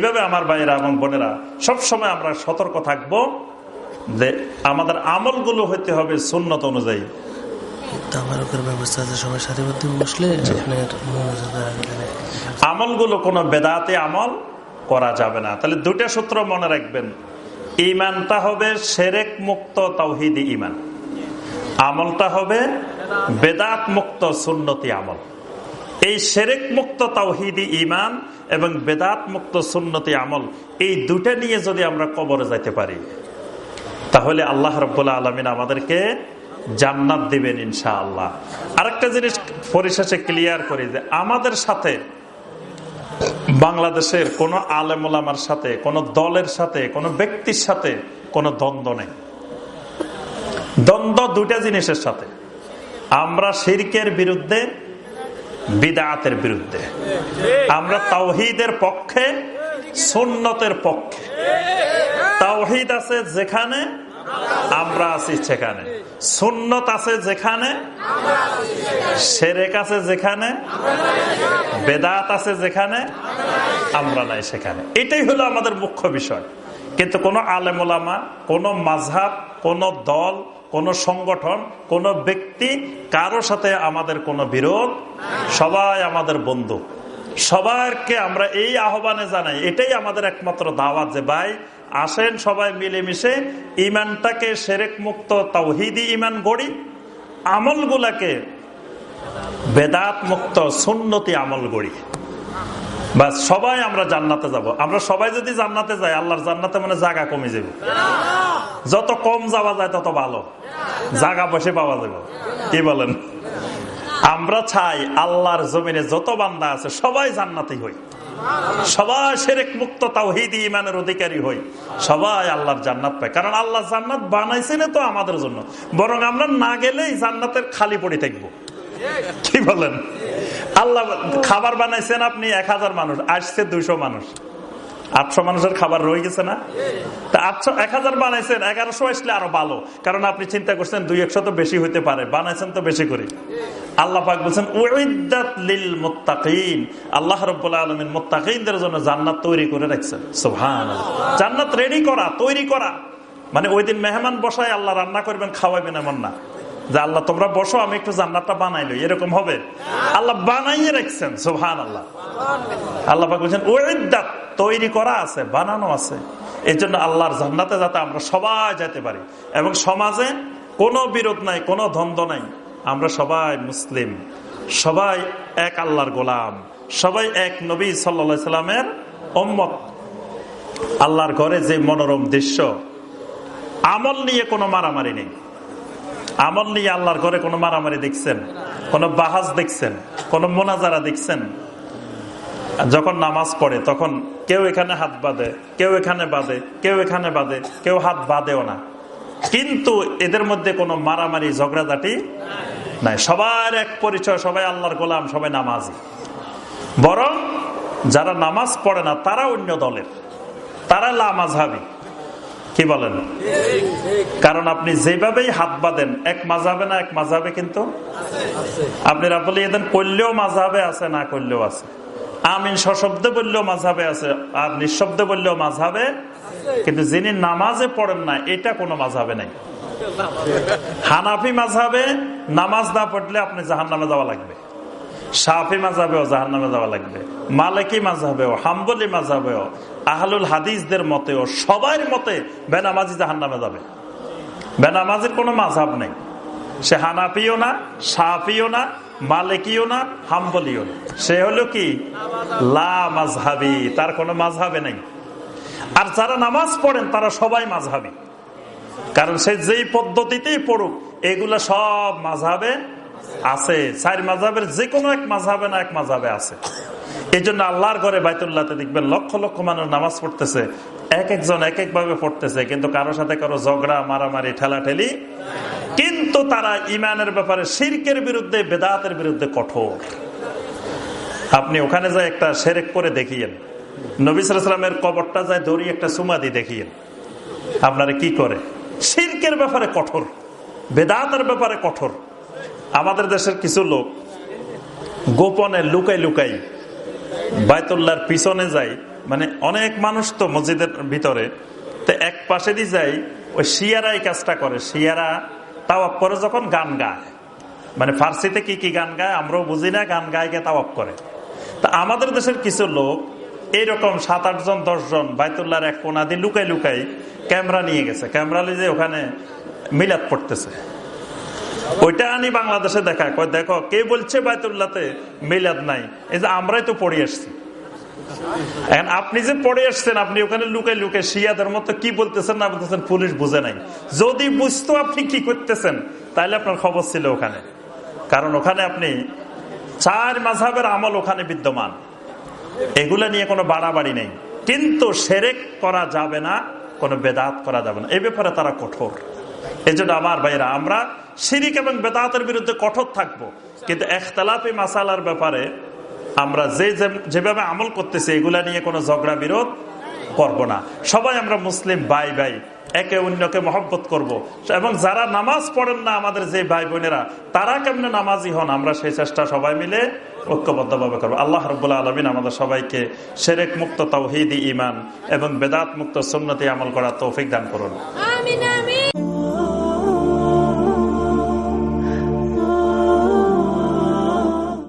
এইভাবে আমার ভাইয়েরা এবং বোনেরা সবসময় আমরা সতর্ক থাকব যে আমাদের আমলগুলো হইতে হবে সুন্নত অনুযায়ী। আমলগুলো কোনো বেদাতে আমল করা যাবে না। তাহলে দুটা সূত্র মনে রাখবেন। ইমানটা হবে সেরেক মুক্ত তাওহিদি ইমান আমলটা হবে বেদাত মুক্ত সুন্নতি আমল। এই সেরেক মুক্ত তাওহিদি ইমান এবং বেদাত মুক্ত সুন্নতি আমল, এই দুটা নিয়ে যদি আমরা কবরে যাইতে পারি, তাহলে আল্লাহ রব্বুল্লাহ আলমিন আমাদেরকে জান্নাত দিবেন ইনশা আল্লাহ আরেকটা জিনিস পরিশেষে ক্লিয়ার করি যে আমাদের সাথে, বাংলাদেশের কোন আলেমার সাথে, কোন দলের সাথে, কোন ব্যক্তির সাথে কোন দ্বন্দ্ব নেই। দ্বন্দ্ব দুটা জিনিসের সাথে। আমরা শিরকের বিরুদ্ধে বিদাতের বিরুদ্ধে। আমরা তাওহিদের পক্ষে, সুন্নতের পক্ষে। তাওহিদ আছে যেখানে, আমরা আছি সেখানে। সুন্নত আছে যেখানে, সেরেক আছে যেখানে, বেদাত আছে যেখানে, আমরা নাই সেখানে। এটাই হলো আমাদের মুখ্য বিষয়। কিন্তু কোন আলেমোলামা, কোন মাঝহাব, কোন দল কোন সংগঠন, কোন ব্যক্তি কারও সাথে আমাদের কোনো বিরোধ, সবাই আমাদের বন্ধু। সবাইকে আমরা এই আহ্বানে জানাই, এটাই আমাদের একমাত্র দাওয়াত যে ভাই, আসেন সবাই মিলেমিশে ইমানটাকে সেরেক মুক্ত তাওহিদি ইমান গড়ি, আমলগুলাকে বেদাত মুক্ত সুন্নতি আমল গড়ি। বা সবাই আমরা জান্নাতে যাব। আমরা সবাই যদি জান্নাতে যাই, আল্লাহর জান্নাতে মানে জায়গা কমে যাবে। যত কম যাওয়া যায়, তত ভালো। জাগা বসে পাওয়া যাবে। কি বলেন? আমরা চাই আল্লাহর জমিনে যত বান্দা আছে, সবাই জান্নাতি হই। সবাই মুক্ত ইমানের অধিকারী হই। সবাই জান্নাত পায়। কারণ জান্নাত তো আমাদের জন্য। বরং আমরা না গেলেই জান্নাতের খালি পড়ে থাকব। কি বলেন? আল্লাহ খাবার বানাইছেন আপনি এক হাজার মানুষ, আসছে দুইশো মানুষ। আটশো মানুষের খাবার রয়ে গেছে না? তা আটশো এক হাজার বানাইছেন, এগারোশো আসলে আরও ভালো। কারণ আপনি চিন্তা করছেন দুই একশো তো বেশি হইতে পারে, বানাইছেন তো বেশি করে। আল্লাহ পাক বলছেন লিল মোত্তাকিন। আল্লাহ রব্বুল্লাহ আলমিন মোত্তাকিনদের জন্য জান্নাত তৈরি করে রাখছেন। সোহান জান্নাত রেডি করা, তৈরি করা। মানে ওই দিন মেহমান বসায় আল্লাহ রান্না করবেন, খাওয়াবেন এমন না। যে আল্লাহ তোমরা বসো আমি একটু জান্নাতটা বানাইলো এরকম হবে? আল্লাহ বানাইয়ে রাখছেন সোহান আল্লাহ আল্লাহ বলছেন ওইদাত তৈরি করা আছে বানানো আছে। এই জন্য আল্লাহর জান্নাতে যাতে আমরা সবাই যেতে পারি। এবং সমাজে কোনো বিরোধ নাই কোনো দ্বন্দ্ব নাই। আমরা সবাই মুসলিম। সবাই এক আল্লাহর গোলাম। সবাই এক নবী সাল্লা সাল্লামের অম্মত আল্লাহর ঘরে যে মনোরম দৃশ্য আমল নিয়ে কোনো মারামারি নেই। আমল নিয়ে আল্লাহর ঘরে কোনো মারামারি দেখছেন? কোন বাহাজ দেখছেন? কোন মোনাজারা দেখছেন? যখন নামাজ পড়ে, তখন কেউ এখানে হাত বাঁধে, কেউ এখানে বাঁধে, কেউ এখানে বাঁধে, কেউ হাত বাঁধেও না। কিন্তু এদের মধ্যে কোনো মারামারি, ঝগড়াঝাটি নাই। সবার এক পরিচয়, সবাই আল্লাহর গোলাম, সবাই নামাজি। বরং যারা নামাজ পড়ে না, তারা অন্য দলের। তারা লামাজ লামাঝাবি কি বলেন? কারণ আপনি যেভাবেই হাত বাঁধেন, এক মাঝাবে না, এক মাঝাবে কিন্তু আপনি রাবলি এদেন, করলেও মাঝাবে আছে, না করলেও আছে। আমিন সশব্দে বললেও মাঝাবে আছে, আর নিঃশব্দে বললেও মাঝাবে কিন্তু যিনি নামাজে পড়েন না, এটা কোনো মাঝাবে নাই। হানাফি মাঝাবে নামাজ না পড়লে আপনি জাহান নামে যাওয়া লাগবে। সাফি মাঝাবেও জাহান নামে যাওয়া লাগবে। মালিকি মাঝাবেও হাম্বলি মাঝাবেও আহলুল হাদিসদের মতেও, সবার মতে বেনামাজি জাহান নামে যাবে। বেনামাজির কোনো মাঝাব নেই। সে হানাফিও না সাফিও না, মালিকিও না, হাম্বলিও না। সে হলো কি? লা মাঝহাবি তার কোনো মাঝহাবে নেই। আর যারা নামাজ পড়েন, তারা সবাই মাঝহাবি কারণ সে যেই পদ্ধতিতেই পড়ুক, এগুলা সব মাঝাবে আছে। চার মাঝাবের যে কোনো এক মাঝাবে না এক মাঝাবে আছে। এই জন্য আল্লাহর ঘরে বাইতুল্লাহতে দেখবেন লক্ষ লক্ষ মানুষ নামাজ পড়তেছে। এক একজন এক এক ভাবে পড়তেছে, কিন্তু কারোর সাথে কারও ঝগড়া, মারামারি ঠেলা ঠেলি কিন্তু তারা ইমানের ব্যাপারে শিরকের বিরুদ্ধে, বেদাতের বিরুদ্ধে কঠোর। আপনি ওখানে যায় একটা সেরেক করে দেখিয়েন। নবিসামের কবরটা যায় দড়ি একটা সুমাদি দেখিয়েন। আপনারা কি করে? শিরকের ব্যাপারে কঠোর। বেদাতের ব্যাপারে কঠোর। আমাদের দেশের কিছু লোক গোপনে লুকাই লুকাই বায়তুল্লার পিছনে যাই মানে অনেক মানুষ তো মসজিদের ভিতরে। তো এক পাশে দিয়ে যাই ওই শিয়ারা এই কাজটা করে। শিয়ারা তাওয়াপ করে যখন গান গায়। মানে ফার্সিতে কি কি গান গায় আমরাও বুঝি না, গান গায় গিয়ে তাওয়াপ করে তা আমাদের দেশের কিছু লোক এইরকম সাত আটজন দশজন বাইতুল্লাহর এক কোনা দিয়ে লুকাই লুকাই ক্যামেরা নিয়ে গেছে। ক্যামেরা নিয়ে যে ওখানে মিলাদ পড়তেছে। ওইটা আনি বাংলাদেশে দেখা। কয়, দেখো, কে বলছে বাইতুল্লাতে মিলাদ নাই? এই যে আমরাই তো পড়ে আসছি। এখন আপনি যে পড়ে আসছেন, আপনি ওখানে লুকে লুকে শিয়াদের মতো কি বলতেছেন, না বলতেছেন, পুলিশ বুঝে নাই। যদি বুঝতো আপনি কি করতেছেন তাহলে আপনার খবর ছিল ওখানে। কারণ ওখানে আপনি চার মাঝাবের আমল ওখানে বিদ্যমান। এগুলা নিয়ে কোনো বাড়াবাড়ি নেই। কিন্তু সেরেক করা যাবে না, কোনো বেদাত করা যাবে না। এই ব্যাপারে তারা কঠোর। এই জন্য আমার ভাইরা আমরা শিরিক এবং বেদাতের বিরুদ্ধে কঠোর থাকব। কিন্তু একতলাপি মাসালার ব্যাপারে আমরা যে যেভাবে আমল করতেছি, এগুলা নিয়ে কোনো ঝগড়া বিরোধ করব না। সবাই আমরা মুসলিম, ভাই ভাই, একে অন্যকে মহব্বত করব। এবং যারা নামাজ পড়েন না, আমাদের যে ভাই, বোনেরা, তারা কেমনে নামাজি হন, আমরা সেই চেষ্টা সবাই মিলে ঐক্যবদ্ধভাবে করব। আল্লাহ রব্বুল্লাহ আলমিন আমাদের সবাইকে সেরেক মুক্ত তৌহিদি ইমান এবং বেদাত মুক্ত সুন্নতি আমল করা তৌফিক দান করুন।